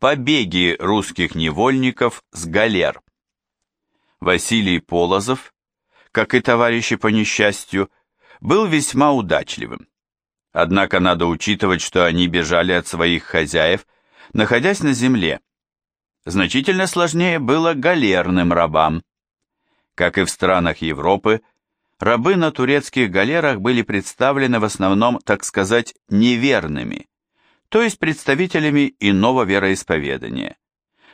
Побеги русских невольников с галер. Василий Полозов, как и товарищи по несчастью, был весьма удачливым. Однако надо учитывать, что они бежали от своих хозяев, находясь на земле. Значительно сложнее было галерным рабам. Как и в странах Европы, рабы на турецких галерах были представлены в основном, так сказать, неверными, то есть представителями иного вероисповедания.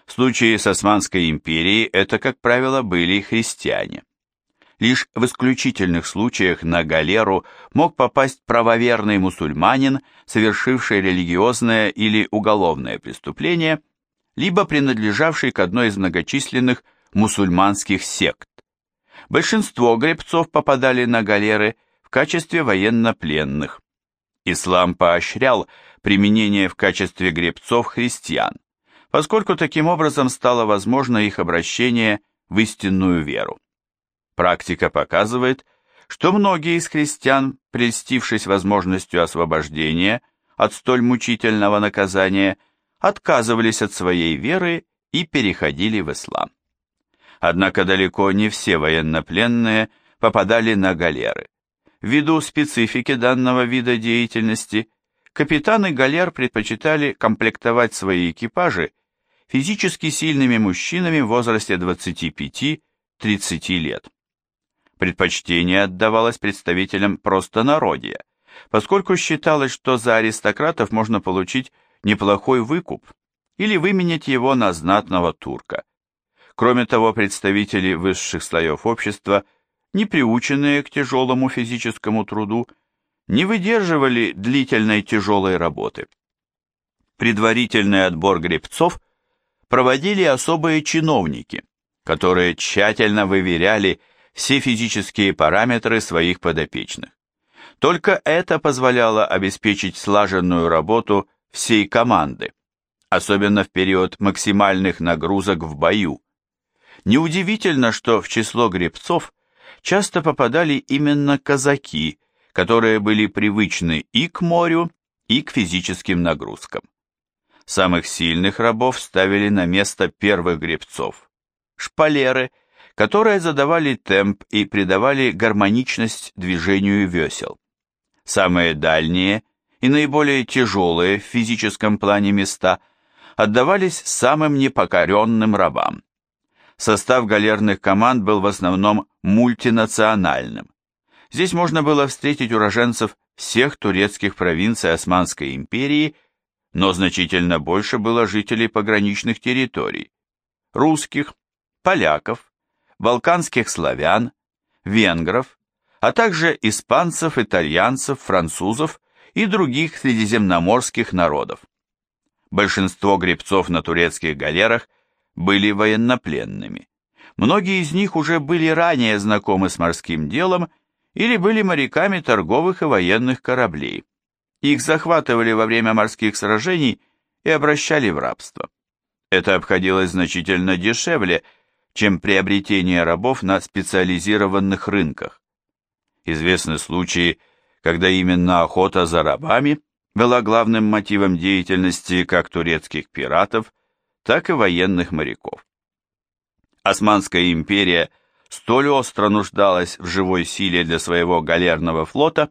В случае с Османской империей это, как правило, были христиане. Лишь в исключительных случаях на галеру мог попасть правоверный мусульманин, совершивший религиозное или уголовное преступление, либо принадлежавший к одной из многочисленных мусульманских сект. Большинство гребцов попадали на галеры в качестве военнопленных. Ислам поощрял применение в качестве гребцов христиан, поскольку таким образом стало возможно их обращение в истинную веру. Практика показывает, что многие из христиан, прельстившись возможностью освобождения от столь мучительного наказания, отказывались от своей веры и переходили в ислам. Однако далеко не все военнопленные попадали на галеры. Ввиду специфики данного вида деятельности, капитаны галер предпочитали комплектовать свои экипажи физически сильными мужчинами в возрасте 25-30 лет. Предпочтение отдавалось представителям простонародья, поскольку считалось, что за аристократов можно получить неплохой выкуп или выменять его на знатного турка. Кроме того, представители высших слоев общества, не приученные к тяжелому физическому труду, не выдерживали длительной тяжелой работы. Предварительный отбор гребцов проводили особые чиновники, которые тщательно выверяли все физические параметры своих подопечных. Только это позволяло обеспечить слаженную работу всей команды, особенно в период максимальных нагрузок в бою. Неудивительно, что в число гребцов часто попадали именно казаки, которые были привычны и к морю, и к физическим нагрузкам. Самых сильных рабов ставили на место первых гребцов. Шпалеры, которые задавали темп и придавали гармоничность движению весел. Самые дальние и наиболее тяжелые в физическом плане места отдавались самым непокоренным рабам. Состав галерных команд был в основном мультинациональным. Здесь можно было встретить уроженцев всех турецких провинций Османской империи, но значительно больше было жителей пограничных территорий, русских, поляков, балканских славян, венгров, а также испанцев, итальянцев, французов и других средиземноморских народов. Большинство гребцов на турецких галерах были военнопленными. Многие из них уже были ранее знакомы с морским делом или были моряками торговых и военных кораблей. Их захватывали во время морских сражений и обращали в рабство. Это обходилось значительно дешевле, чем приобретение рабов на специализированных рынках. Известны случаи, когда именно охота за рабами была главным мотивом деятельности как турецких пиратов, так и военных моряков. Османская империя столь остро нуждалась в живой силе для своего галерного флота,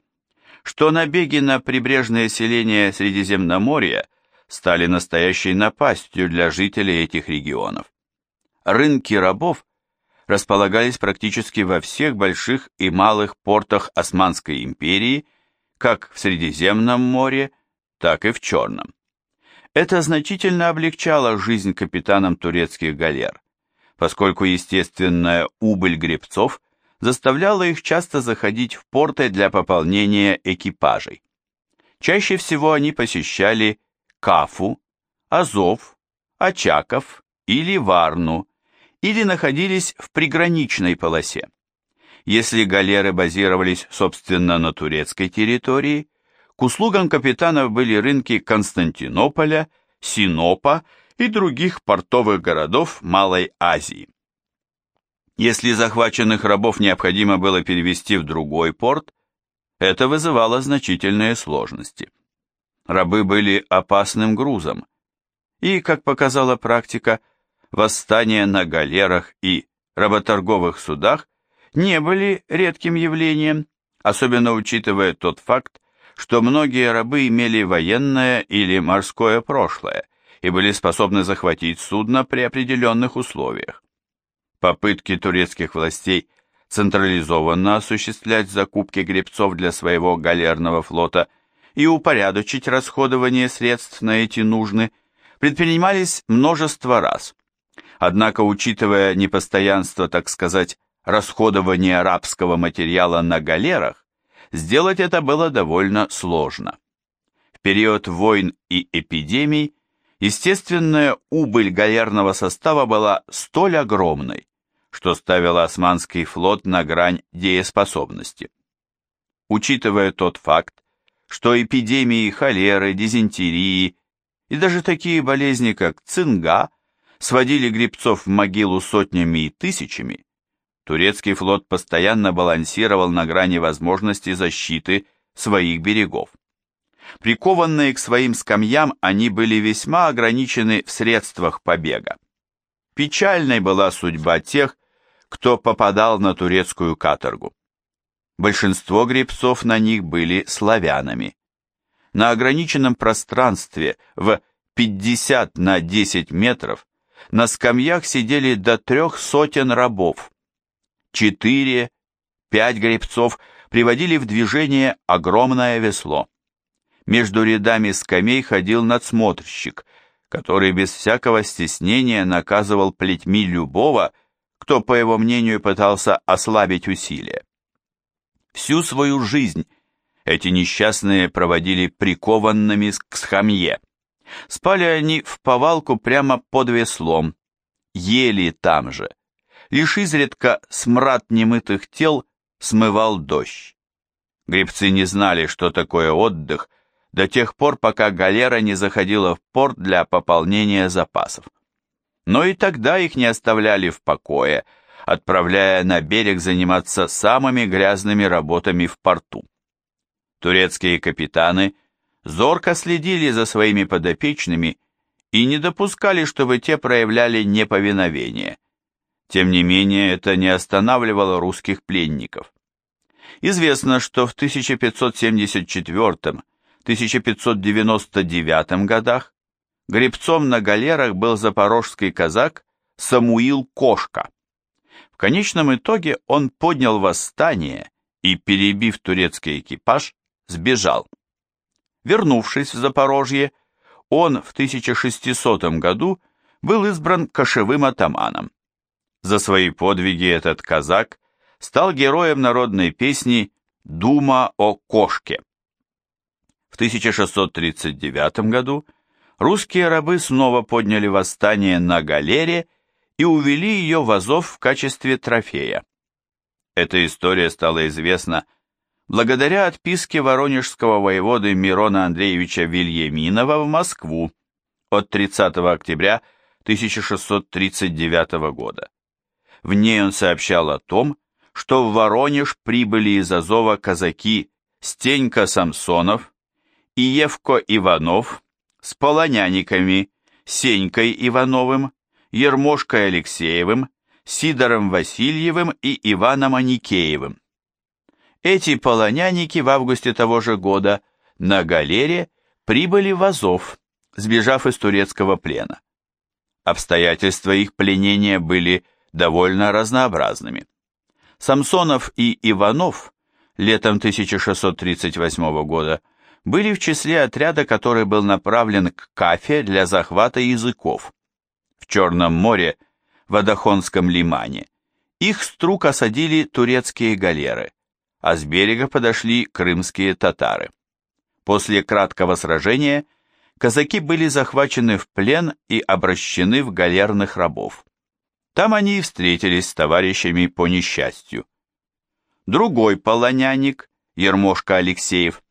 что набеги на прибрежные селения Средиземноморья стали настоящей напастью для жителей этих регионов. Рынки рабов располагались практически во всех больших и малых портах Османской империи, как в Средиземном море, так и в Черном. Это значительно облегчало жизнь капитанам турецких галер, поскольку естественная убыль гребцов заставляла их часто заходить в порты для пополнения экипажей. Чаще всего они посещали Кафу, Азов, Очаков или Варну, или находились в приграничной полосе. Если галеры базировались, собственно, на турецкой территории, к услугам капитанов были рынки Константинополя, Синопа и других портовых городов Малой Азии. Если захваченных рабов необходимо было перевести в другой порт, это вызывало значительные сложности. Рабы были опасным грузом. и, как показала практика, восстания на галерах и работорговых судах не были редким явлением, особенно учитывая тот факт, что многие рабы имели военное или морское прошлое и были способны захватить судно при определенных условиях. Попытки турецких властей централизованно осуществлять закупки гребцов для своего галерного флота и упорядочить расходование средств на эти нужды предпринимались множество раз. Однако, учитывая непостоянство, так сказать, расходования арабского материала на галерах, сделать это было довольно сложно. В период войн и эпидемий естественная убыль галерного состава была столь огромной, что ставило османский флот на грань дееспособности. Учитывая тот факт, что эпидемии холеры, дизентерии и даже такие болезни, как цинга, сводили грибцов в могилу сотнями и тысячами, турецкий флот постоянно балансировал на грани возможности защиты своих берегов. Прикованные к своим скамьям, они были весьма ограничены в средствах побега. Печальной была судьба тех, кто попадал на турецкую каторгу. Большинство гребцов на них были славянами. На ограниченном пространстве в 50 на 10 метров на скамьях сидели до трех сотен рабов. Четыре, пять гребцов приводили в движение огромное весло. Между рядами скамей ходил надсмотрщик, который без всякого стеснения наказывал плетьми любого, кто, по его мнению, пытался ослабить усилия. Всю свою жизнь эти несчастные проводили прикованными к схамье. Спали они в повалку прямо под веслом, ели там же. Лишь изредка смрад немытых тел смывал дождь. Гребцы не знали, что такое отдых, до тех пор, пока галера не заходила в порт для пополнения запасов но и тогда их не оставляли в покое, отправляя на берег заниматься самыми грязными работами в порту. Турецкие капитаны зорко следили за своими подопечными и не допускали, чтобы те проявляли неповиновение. Тем не менее, это не останавливало русских пленников. Известно, что в 1574-1599 годах Гребцом на галерах был запорожский казак Самуил Кошка. В конечном итоге он поднял восстание и, перебив турецкий экипаж, сбежал. Вернувшись в Запорожье, он в 1600 году был избран кошевым атаманом. За свои подвиги этот казак стал героем народной песни «Дума о кошке». В 1639 году русские рабы снова подняли восстание на галере и увели ее в Азов в качестве трофея. Эта история стала известна благодаря отписке воронежского воеводы Мирона Андреевича Вильяминова в Москву от 30 октября 1639 года. В ней он сообщал о том, что в Воронеж прибыли из Азова казаки Стенька Самсонов и Евко Иванов с полоняниками Сенькой Ивановым, Ермошкой Алексеевым, Сидором Васильевым и Иваном Аникеевым. Эти полоняники в августе того же года на галере прибыли в Азов, сбежав из турецкого плена. Обстоятельства их пленения были довольно разнообразными. Самсонов и Иванов летом 1638 года были в числе отряда, который был направлен к Кафе для захвата языков. В Черном море, в Адахонском лимане, их струк осадили турецкие галеры, а с берега подошли крымские татары. После краткого сражения казаки были захвачены в плен и обращены в галерных рабов. Там они и встретились с товарищами по несчастью. Другой полоняник, Ермошка Алексеев,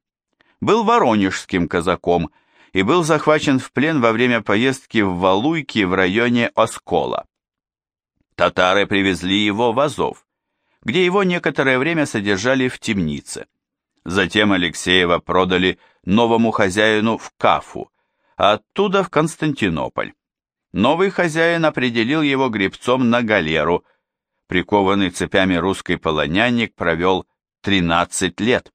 был воронежским казаком и был захвачен в плен во время поездки в Валуйки в районе Оскола. Татары привезли его в Азов, где его некоторое время содержали в темнице. Затем Алексеева продали новому хозяину в Кафу, а оттуда в Константинополь. Новый хозяин определил его гребцом на галеру. Прикованный цепями русский полонянник провел 13 лет.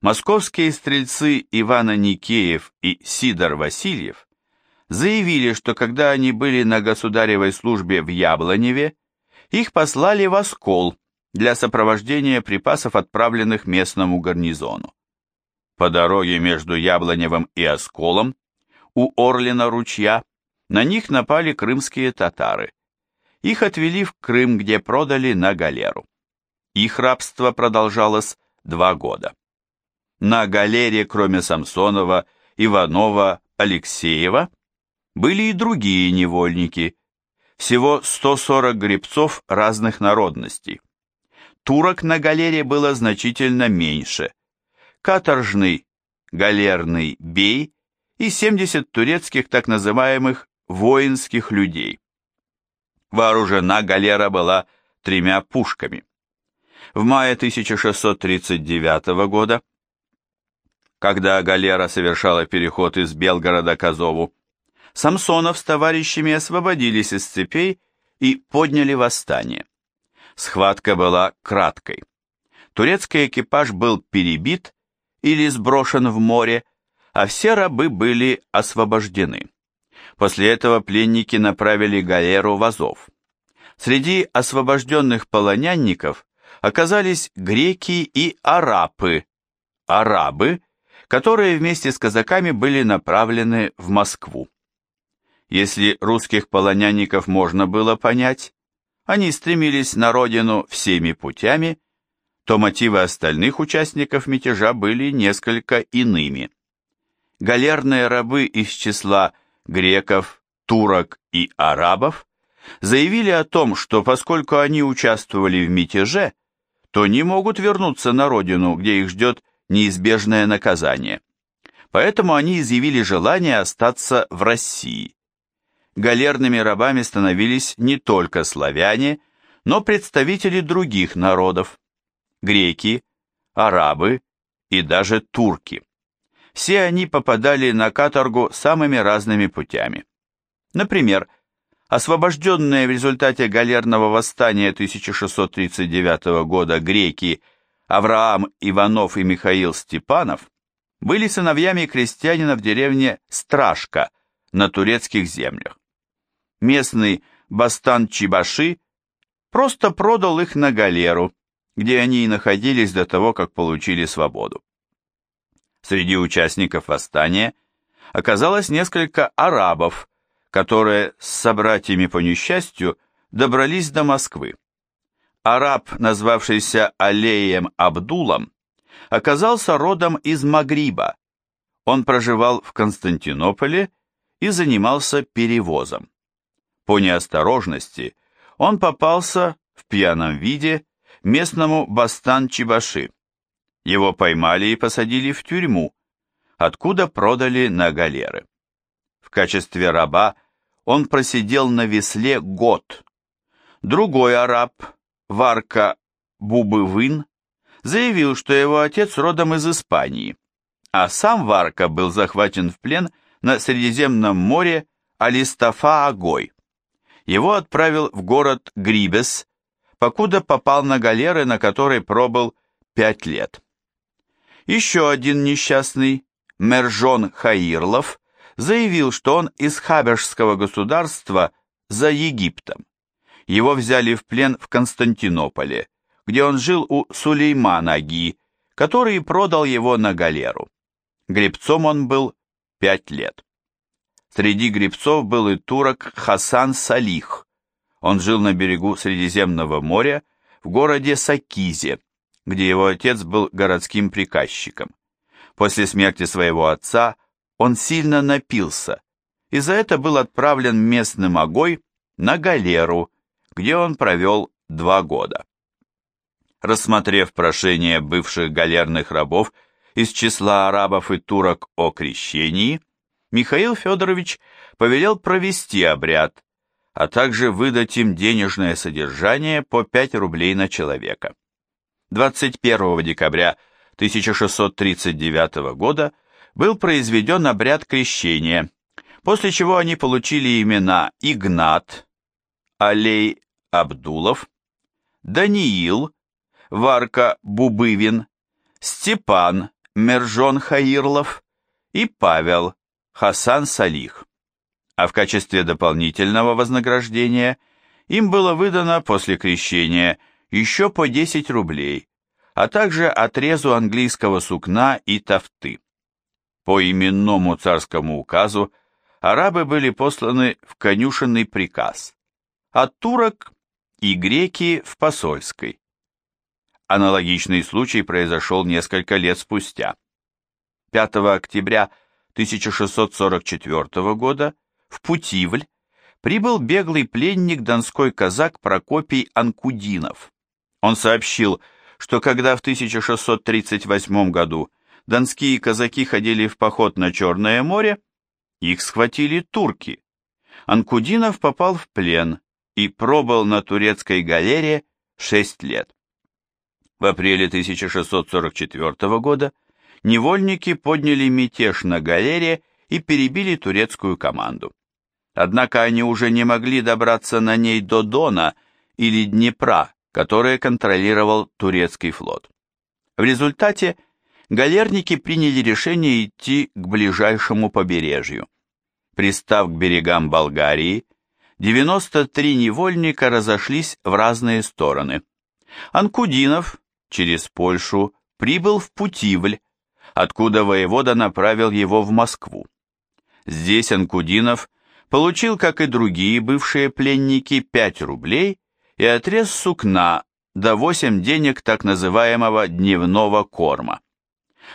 Московские стрельцы Ивана Никеев и Сидор Васильев заявили, что когда они были на государевой службе в Яблоневе, их послали в Оскол для сопровождения припасов, отправленных местному гарнизону. По дороге между Яблоневым и Осколом у Орлина ручья на них напали крымские татары. Их отвели в Крым, где продали на галеру. Их рабство продолжалось два года. На галере, кроме Самсонова, Иванова, Алексеева, были и другие невольники, всего 140 гребцов разных народностей. Турок на галере было значительно меньше. Каторжный, галерный бей и 70 турецких так называемых воинских людей. Вооружена галера была тремя пушками. В мае 1639 года, когда галера совершала переход из Белгорода к Азову, Самсонов с товарищами освободились из цепей и подняли восстание. Схватка была краткой. Турецкий экипаж был перебит или сброшен в море, а все рабы были освобождены. После этого пленники направили галеру в Азов. Среди освобожденных полонянников оказались греки и арабы, арабы, которые вместе с казаками были направлены в Москву. Если русских полонянников можно было понять, они стремились на родину всеми путями, то мотивы остальных участников мятежа были несколько иными. Галерные рабы из числа греков, турок и арабов заявили о том, что поскольку они участвовали в мятеже, то не могут вернуться на родину, где их ждет неизбежное наказание. Поэтому они изъявили желание остаться в России галерными рабами становились не только славяне, но представители других народов – греки, арабы и даже турки. Все они попадали на каторгу самыми разными путями. Например, освобожденные в результате галерного восстания 1639 года греки Авраам Иванов и Михаил Степанов были сыновьями крестьянина в деревне Страшка на турецких землях местный Бастан Чибаши просто продал их на галеру, где они и находились до того, как получили свободу. Среди участников восстания оказалось несколько арабов, которые с собратьями по несчастью добрались до Москвы. Араб, назвавшийся Алеем Абдулом, оказался родом из Магриба. Он проживал в Константинополе и занимался перевозом. По неосторожности он попался в пьяном виде местному Бастан Чебаши. Его поймали и посадили в тюрьму, откуда продали на галеры. В качестве раба он просидел на весле год. Другой араб, Варка Бубывын, заявил, что его отец родом из Испании, а сам Варка был захвачен в плен на Средиземном море Алистафа-Агой его отправил в город Грибес, покуда попал на галеры, на которой пробыл пять лет. Еще один несчастный, Мержон Хаирлов, заявил, что он из Хабешского государства за Египтом. Его взяли в плен в Константинополе, где он жил у Сулеймана Аги, который продал его на галеру. Гребцом он был пять лет. Среди гребцов был и турок Хасан Салих. Он жил на берегу Средиземного моря в городе Сакизе, где его отец был городским приказчиком. После смерти своего отца он сильно напился, и за это был отправлен местным огой на галеру, где он провел два года. Рассмотрев прошение бывших галерных рабов из числа арабов и турок о крещении, Михаил Федорович повелел провести обряд, а также выдать им денежное содержание по 5 рублей на человека. 21 декабря 1639 года был произведен обряд крещения, после чего они получили имена Игнат, Алей Абдулов, Даниил, Варка Бубывин, Степан Мержон Хаирлов и Павел Хасан Салих. А в качестве дополнительного вознаграждения им было выдано после крещения еще по 10 рублей, а также отрезу английского сукна и тафты. По именному царскому указу арабы были посланы в конюшенный приказ, а турок и греки в посольской. Аналогичный случай произошел несколько лет спустя. 5 октября 1644 года в Путивль прибыл беглый пленник донской казак Прокопий Анкудинов. Он сообщил, что когда в 1638 году донские казаки ходили в поход на Черное море, их схватили турки. Анкудинов попал в плен и пробыл на турецкой галере 6 лет. В апреле 1644 года невольники подняли мятеж на галере и перебили турецкую команду. Однако они уже не могли добраться на ней до Дона или Днепра, которые контролировал турецкий флот. В результате галерники приняли решение идти к ближайшему побережью. Пристав к берегам Болгарии, 93 невольника разошлись в разные стороны. Анкудинов через Польшу прибыл в Путивль, откуда воевода направил его в Москву. Здесь Анкудинов получил, как и другие бывшие пленники, 5 рублей и отрез сукна до 8 денег так называемого дневного корма.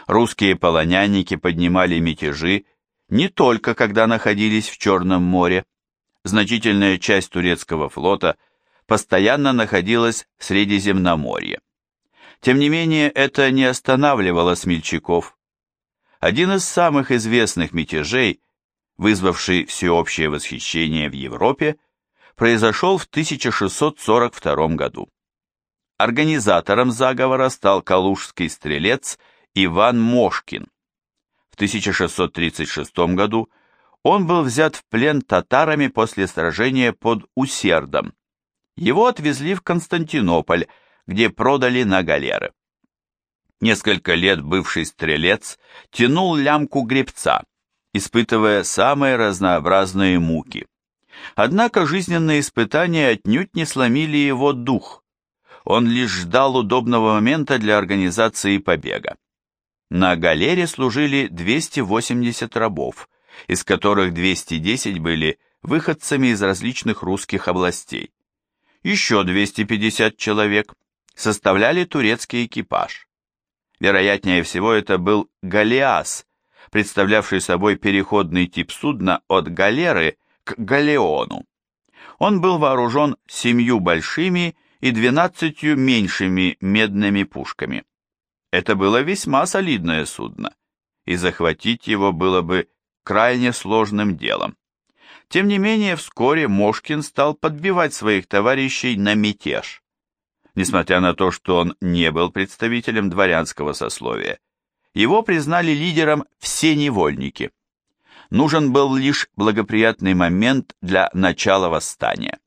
Русские полонянники поднимали мятежи не только когда находились в Черном море. Значительная часть турецкого флота постоянно находилась в Средиземноморье. Тем не менее, это не останавливало смельчаков. Один из самых известных мятежей – вызвавший всеобщее восхищение в Европе, произошел в 1642 году. Организатором заговора стал калужский стрелец Иван Мошкин. В 1636 году он был взят в плен татарами после сражения под Усердом. Его отвезли в Константинополь, где продали на галеры. Несколько лет бывший стрелец тянул лямку гребца, испытывая самые разнообразные муки. Однако жизненные испытания отнюдь не сломили его дух. Он лишь ждал удобного момента для организации побега. На галере служили 280 рабов, из которых 210 были выходцами из различных русских областей. Еще 250 человек составляли турецкий экипаж. Вероятнее всего это был Галиас, представлявший собой переходный тип судна от галеры к галеону. Он был вооружен семью большими и двенадцатью меньшими медными пушками. Это было весьма солидное судно, и захватить его было бы крайне сложным делом. Тем не менее, вскоре Мошкин стал подбивать своих товарищей на мятеж. Несмотря на то, что он не был представителем дворянского сословия, его признали лидером все невольники. Нужен был лишь благоприятный момент для начала восстания.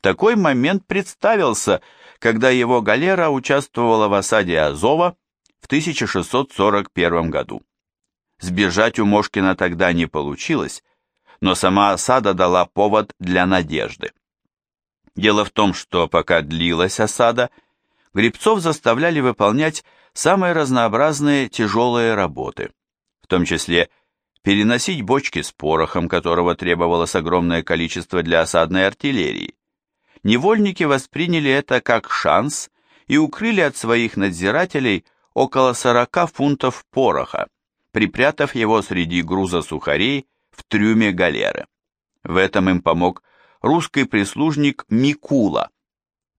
Такой момент представился, когда его галера участвовала в осаде Азова в 1641 году. Сбежать у Мошкина тогда не получилось, но сама осада дала повод для надежды. Дело в том, что пока длилась осада, гребцов заставляли выполнять самые разнообразные тяжелые работы, в том числе переносить бочки с порохом, которого требовалось огромное количество для осадной артиллерии. Невольники восприняли это как шанс и укрыли от своих надзирателей около 40 фунтов пороха, припрятав его среди груза сухарей в трюме галеры. В этом им помог русский прислужник Микула,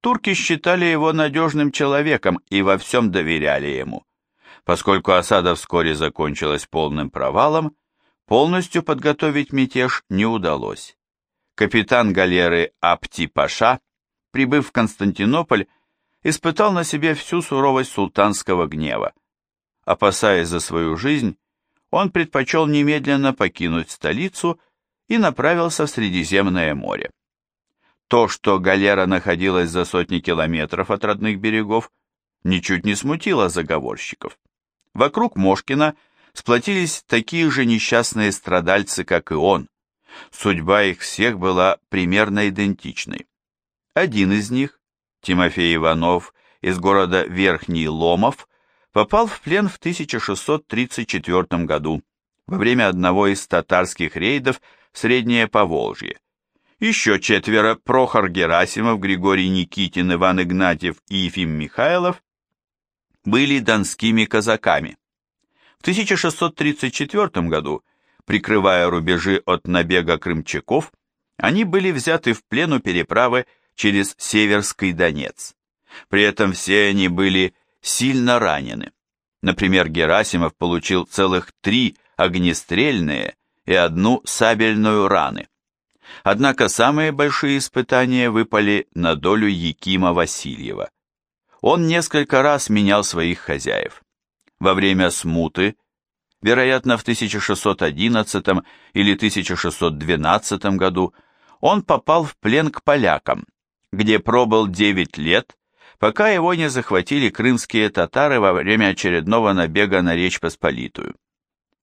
Турки считали его надежным человеком и во всем доверяли ему. Поскольку осада вскоре закончилась полным провалом, полностью подготовить мятеж не удалось. Капитан галеры Апти-Паша, прибыв в Константинополь, испытал на себе всю суровость султанского гнева. Опасаясь за свою жизнь, он предпочел немедленно покинуть столицу и направился в Средиземное море. То, что галера находилась за сотни километров от родных берегов, ничуть не смутило заговорщиков. Вокруг Мошкина сплотились такие же несчастные страдальцы, как и он. Судьба их всех была примерно идентичной. Один из них, Тимофей Иванов из города Верхний Ломов, попал в плен в 1634 году во время одного из татарских рейдов в Среднее Поволжье. Еще четверо – Прохор Герасимов, Григорий Никитин, Иван Игнатьев и Ефим Михайлов – были донскими казаками. В 1634 году, прикрывая рубежи от набега крымчаков, они были взяты в плен у переправы через Северский Донец. При этом все они были сильно ранены. Например, Герасимов получил целых три огнестрельные и одну сабельную раны. Однако самые большие испытания выпали на долю Якима Васильева. Он несколько раз менял своих хозяев. Во время смуты, вероятно, в 1611 или 1612 году, он попал в плен к полякам, где пробыл 9 лет, пока его не захватили крымские татары во время очередного набега на Речь Посполитую.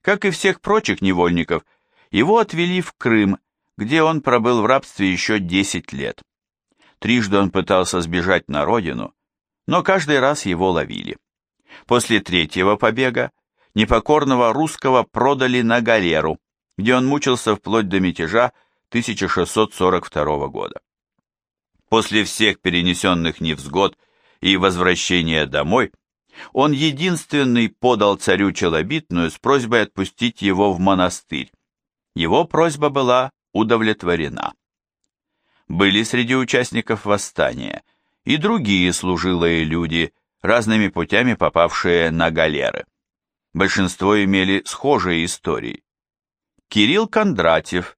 Как и всех прочих невольников, его отвели в Крым где он пробыл в рабстве еще 10 лет. Трижды он пытался сбежать на родину, но каждый раз его ловили. После третьего побега непокорного русского продали на галеру, где он мучился вплоть до мятежа 1642 года. После всех перенесенных невзгод и возвращения домой, он единственный подал царю Челобитную с просьбой отпустить его в монастырь. Его просьба была удовлетворена. Были среди участников восстания и другие служилые люди, разными путями попавшие на галеры. Большинство имели схожие истории. Кирилл Кондратьев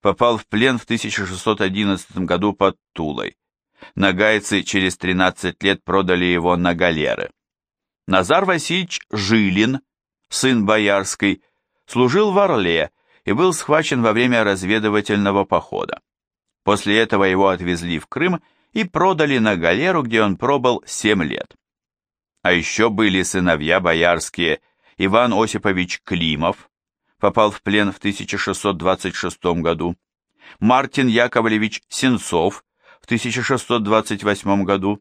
попал в плен в 1611 году под Тулой. Нагайцы через 13 лет продали его на галеры. Назар Васильевич Жилин, сын Боярской, служил в Орле и был схвачен во время разведывательного похода. После этого его отвезли в Крым и продали на галеру, где он пробыл 7 лет. А еще были сыновья боярские. Иван Осипович Климов, попал в плен в 1626 году, Мартин Яковлевич Сенцов в 1628 году,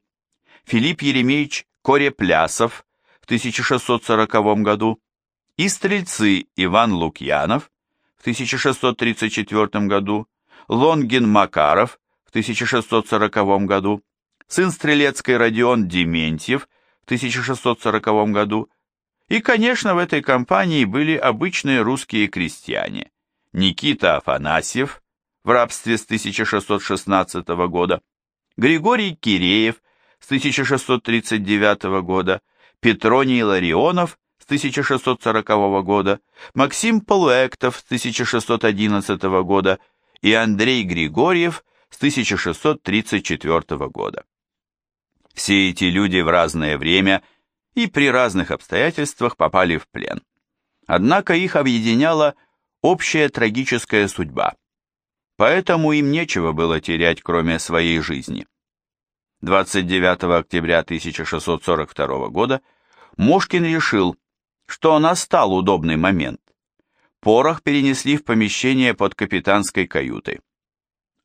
Филипп Еремеевич Кореплясов в 1640 году. И стрельцы Иван Лукьянов в 1634 году, Лонгин Макаров в 1640 году, сын Стрелецкой Родион Дементьев 1640 году, и, конечно, в этой компании были обычные русские крестьяне. Никита Афанасьев в рабстве с 1616 года, Григорий Киреев с 1639 года, Петроний Ларионов с 1640 года, Максим Полуэктов с 1611 года и Андрей Григорьев с 1634 года. Все эти люди в разное время и при разных обстоятельствах попали в плен. Однако их объединяла общая трагическая судьба. Поэтому им нечего было терять, кроме своей жизни. 29 октября 1642 года Мошкин решил, что настал удобный момент. Порох перенесли в помещение под капитанской каютой.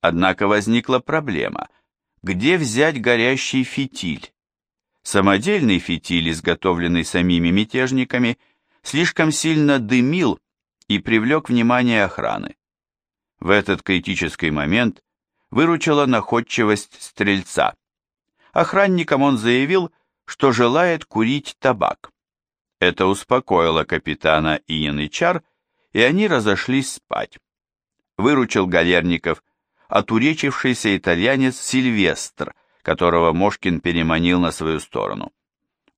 Однако возникла проблема. Где взять горящий фитиль? Самодельный фитиль, изготовленный самими мятежниками, слишком сильно дымил и привлек внимание охраны. В этот критический момент выручила находчивость стрельца. Охранникам он заявил, что желает курить табак. Это успокоило капитана и янычар, и они разошлись спать. Выручил галерников отуречившийся итальянец Сильвестр, которого Мошкин переманил на свою сторону.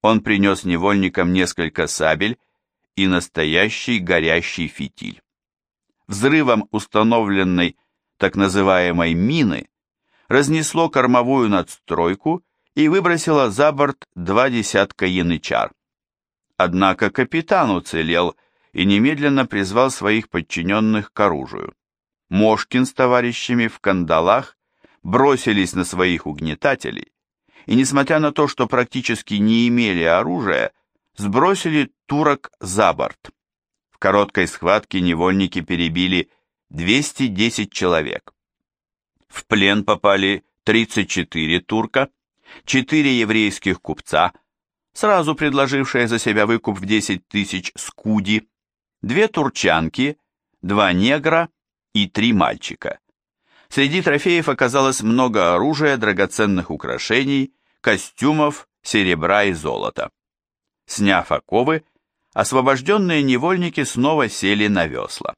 Он принес невольникам несколько сабель и настоящий горящий фитиль. Взрывом установленной так называемой мины разнесло кормовую надстройку и выбросило за борт два десятка янычар. Однако капитан уцелел и немедленно призвал своих подчиненных к оружию. Мошкин с товарищами в кандалах бросились на своих угнетателей, и, несмотря на то, что практически не имели оружия, сбросили турок за борт. В короткой схватке невольники перебили 210 человек. В плен попали 34 турка, 4 еврейских купца, сразу предложившие за себя выкуп в 10 тысяч скуди, две турчанки, два негра и три мальчика. Среди трофеев оказалось много оружия, драгоценных украшений, костюмов, серебра и золота. Сняв оковы, освобожденные невольники снова сели на весла.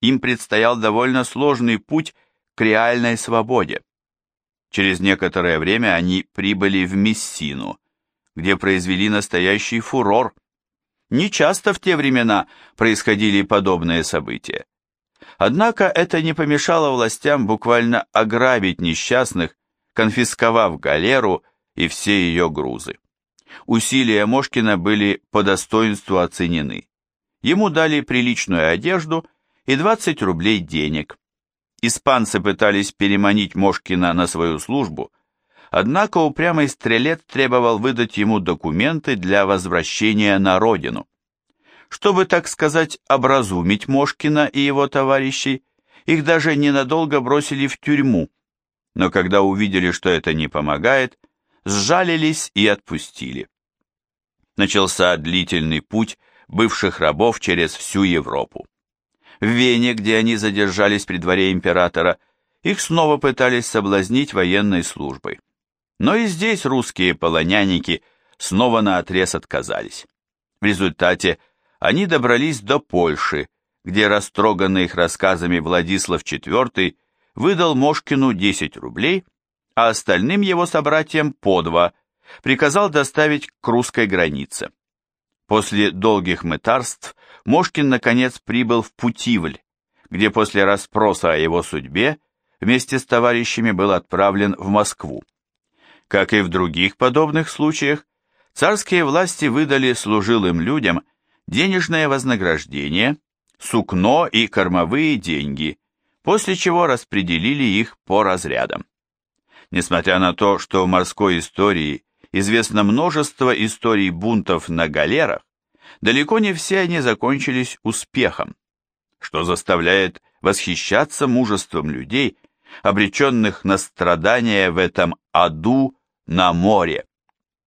Им предстоял довольно сложный путь к реальной свободе. Через некоторое время они прибыли в Мессину, где произвели настоящий фурор. Не часто в те времена происходили подобные события. Однако это не помешало властям буквально ограбить несчастных, конфисковав галеру и все ее грузы. Усилия Мошкина были по достоинству оценены. Ему дали приличную одежду и 20 рублей денег. Испанцы пытались переманить Мошкина на свою службу, однако упрямый стрелец требовал выдать ему документы для возвращения на родину. Чтобы, так сказать, образумить Мошкина и его товарищей, их даже ненадолго бросили в тюрьму, но когда увидели, что это не помогает, сжалились и отпустили. Начался длительный путь бывших рабов через всю Европу. В Вене, где они задержались при дворе императора, их снова пытались соблазнить военной службой. Но и здесь русские полоняники снова наотрез отказались. В результате они добрались до Польши, где растроганный их рассказами Владислав IV выдал Мошкину 10 рублей, а остальным его собратьям по два, приказал доставить к русской границе. После долгих мытарств Мошкин наконец прибыл в Путивль, где после расспроса о его судьбе вместе с товарищами был отправлен в Москву. Как и в других подобных случаях, царские власти выдали служилым людям денежное вознаграждение, сукно и кормовые деньги, после чего распределили их по разрядам. Несмотря на то, что в морской истории известно множество историй бунтов на галерах, далеко не все они закончились успехом, что заставляет восхищаться мужеством людей, обреченных на страдания в этом аду на море.